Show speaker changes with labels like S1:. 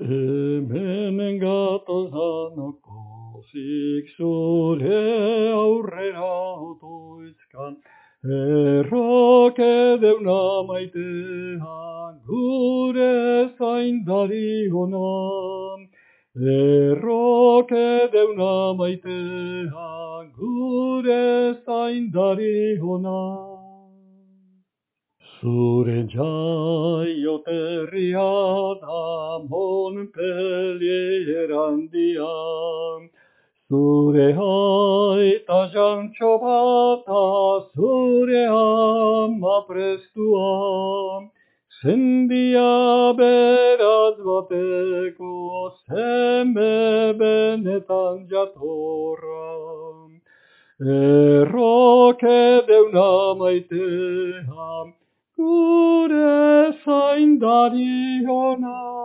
S1: Hemen gatoz danoko, zik zure aurrera otoizkan, erroke deuna maitean, gure zaindari honan. Erroke deuna maitean, gure zaindari honan. Zure jaioterria da Montpellier handian, Zure aita jantxo bata, zure ama prestuan, Zendia beraz bateko, zeme benetan jatorra. Erroke deuna maitean, Cure se indariona.